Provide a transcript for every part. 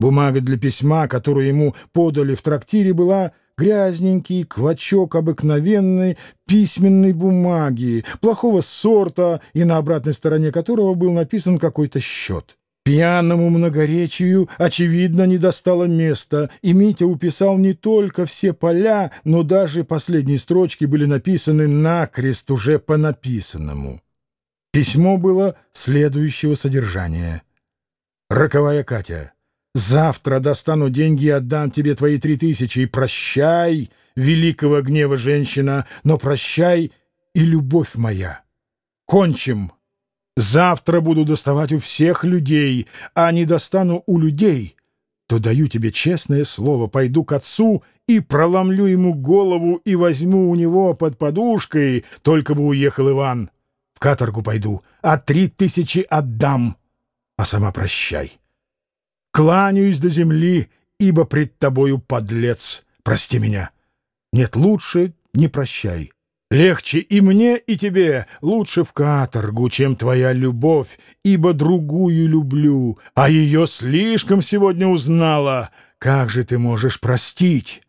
Бумага для письма, которую ему подали в трактире, была грязненький клочок обыкновенной письменной бумаги, плохого сорта, и на обратной стороне которого был написан какой-то счет. Пьяному многоречию, очевидно, не достало места, и Митя уписал не только все поля, но даже последние строчки были написаны накрест уже по написанному. Письмо было следующего содержания. «Роковая Катя». Завтра достану деньги и отдам тебе твои три тысячи. И прощай, великого гнева женщина, но прощай и любовь моя. Кончим. Завтра буду доставать у всех людей, а не достану у людей, то даю тебе честное слово, пойду к отцу и проломлю ему голову и возьму у него под подушкой, только бы уехал Иван. В каторгу пойду, а три тысячи отдам, а сама прощай. Кланяюсь до земли, ибо пред тобою подлец. Прости меня. Нет, лучше не прощай. Легче и мне, и тебе, лучше в каторгу, чем твоя любовь, ибо другую люблю, а ее слишком сегодня узнала. Как же ты можешь простить?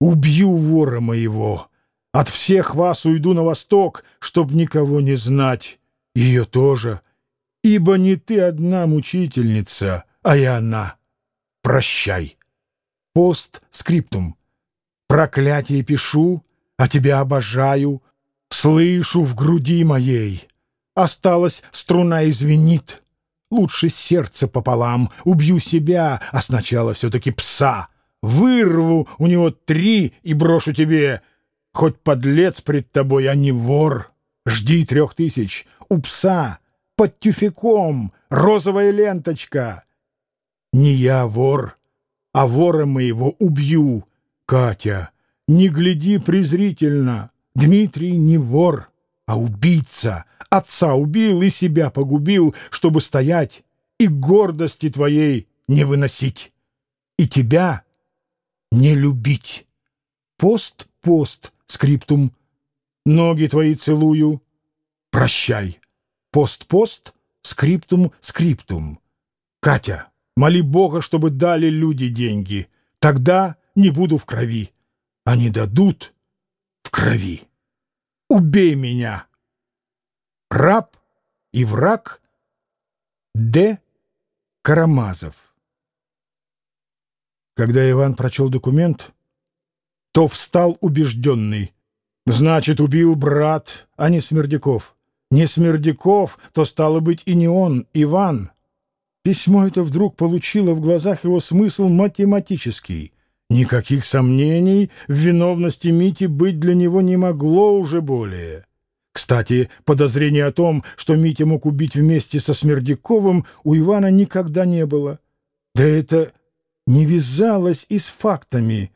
Убью вора моего. От всех вас уйду на восток, чтоб никого не знать. Ее тоже, ибо не ты одна мучительница» а и она. Прощай. Постскриптум. Проклятие пишу, а тебя обожаю, слышу в груди моей. Осталась струна извинит. Лучше сердце пополам, убью себя, а сначала все-таки пса. Вырву у него три и брошу тебе. Хоть подлец пред тобой, а не вор. Жди трех тысяч. У пса под тюфяком розовая ленточка. Не я вор, а вора моего убью. Катя, не гляди презрительно. Дмитрий не вор, а убийца. Отца убил и себя погубил, чтобы стоять и гордости твоей не выносить. И тебя не любить. Пост-пост, скриптум. Ноги твои целую. Прощай. Пост-пост, скриптум-скриптум. Катя. Моли Бога, чтобы дали люди деньги. Тогда не буду в крови. Они дадут в крови. Убей меня. Раб и враг Д. Карамазов. Когда Иван прочел документ, то встал убежденный. Значит, убил брат, а не Смердяков. Не Смердяков, то стало быть и не он, Иван. Письмо это вдруг получило в глазах его смысл математический. Никаких сомнений в виновности Мити быть для него не могло уже более. Кстати, подозрения о том, что Митя мог убить вместе со Смердяковым, у Ивана никогда не было. Да это не вязалось и с фактами.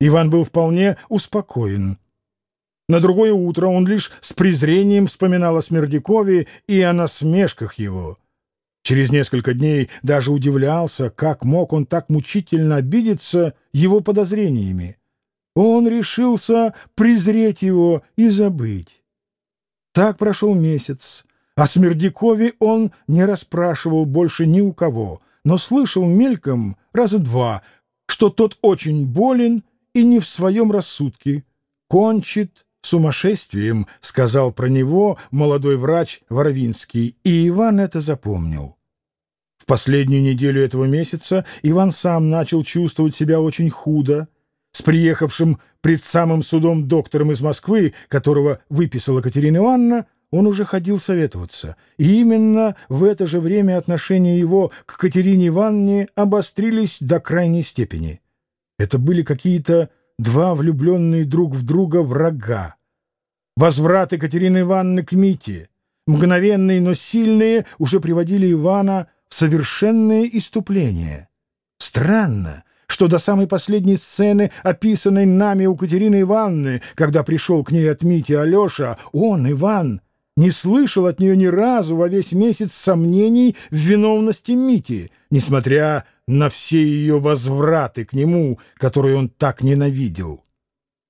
Иван был вполне успокоен. На другое утро он лишь с презрением вспоминал о Смердякове и о насмешках его. Через несколько дней даже удивлялся, как мог он так мучительно обидеться его подозрениями. Он решился презреть его и забыть. Так прошел месяц. О Смердякове он не расспрашивал больше ни у кого, но слышал мельком раза два, что тот очень болен и не в своем рассудке, кончит сумасшествием, сказал про него молодой врач Воровинский, и Иван это запомнил последнюю неделю этого месяца Иван сам начал чувствовать себя очень худо. С приехавшим пред самым судом доктором из Москвы, которого выписала Катерина Ивановна, он уже ходил советоваться. И именно в это же время отношения его к Катерине Ивановне обострились до крайней степени. Это были какие-то два влюбленные друг в друга врага. Возвраты Катерины Ивановны к Мите, мгновенные, но сильные, уже приводили Ивана совершенное иступление. Странно, что до самой последней сцены, описанной нами у Катерины Ивановны, когда пришел к ней от Мити Алеша, он, Иван, не слышал от нее ни разу во весь месяц сомнений в виновности Мити, несмотря на все ее возвраты к нему, которые он так ненавидел.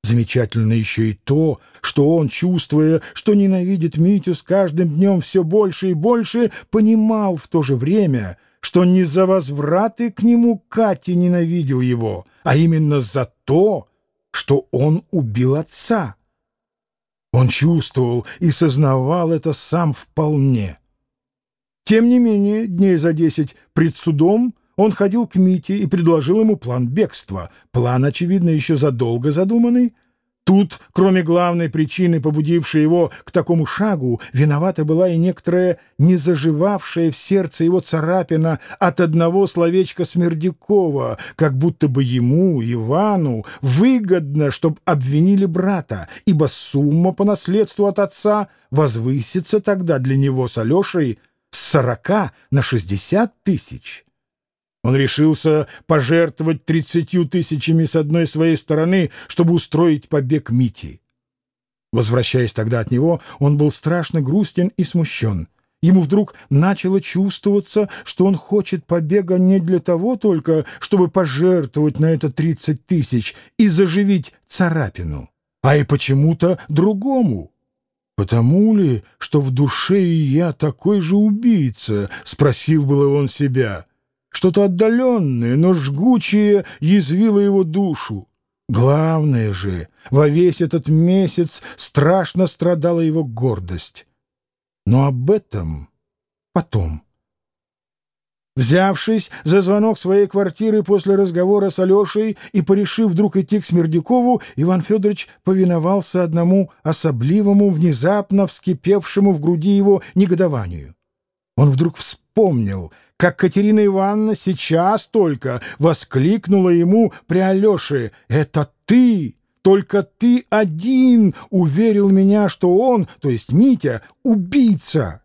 Замечательно еще и то, что он, чувствуя, что ненавидит Митю с каждым днем все больше и больше, понимал в то же время, что не за возвраты к нему Кати ненавидел его, а именно за то, что он убил отца. Он чувствовал и сознавал это сам вполне. Тем не менее, дней за десять пред судом он ходил к Мите и предложил ему план бегства. План, очевидно, еще задолго задуманный — Тут, кроме главной причины, побудившей его к такому шагу, виновата была и некоторая незаживавшая в сердце его царапина от одного словечка Смердякова, как будто бы ему, Ивану, выгодно, чтобы обвинили брата, ибо сумма по наследству от отца возвысится тогда для него с Алешей с сорока на шестьдесят тысяч. Он решился пожертвовать тридцатью тысячами с одной своей стороны, чтобы устроить побег Мити. Возвращаясь тогда от него, он был страшно грустен и смущен. Ему вдруг начало чувствоваться, что он хочет побега не для того только, чтобы пожертвовать на это тридцать тысяч и заживить царапину, а и почему-то другому. «Потому ли, что в душе и я такой же убийца?» — спросил было он себя. Что-то отдаленное, но жгучее язвило его душу. Главное же, во весь этот месяц страшно страдала его гордость. Но об этом потом. Взявшись за звонок своей квартиры после разговора с Алешей и порешив вдруг идти к Смердякову, Иван Федорович повиновался одному особливому, внезапно вскипевшему в груди его негодованию. Он вдруг вспомнил — как Катерина Ивановна сейчас только воскликнула ему при Алёше «Это ты!» Только ты один уверил меня, что он, то есть Митя, убийца.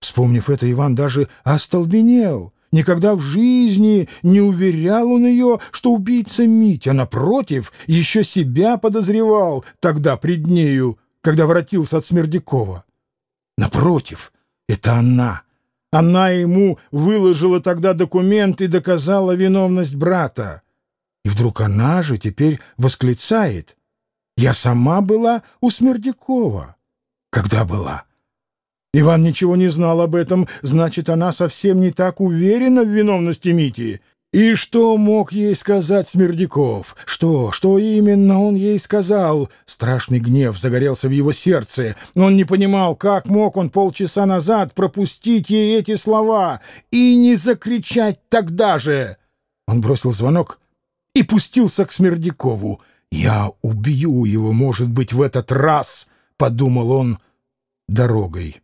Вспомнив это, Иван даже остолбенел. Никогда в жизни не уверял он ее, что убийца Митя. Напротив, еще себя подозревал тогда пред нею, когда воротился от Смердякова. Напротив, это она — она ему выложила тогда документ и доказала виновность брата. И вдруг она же теперь восклицает. «Я сама была у Смердякова». Когда была? Иван ничего не знал об этом, значит, она совсем не так уверена в виновности Мити. И что мог ей сказать Смердяков? Что, что именно он ей сказал? Страшный гнев загорелся в его сердце. Он не понимал, как мог он полчаса назад пропустить ей эти слова и не закричать тогда же. Он бросил звонок и пустился к Смердякову. «Я убью его, может быть, в этот раз», — подумал он дорогой.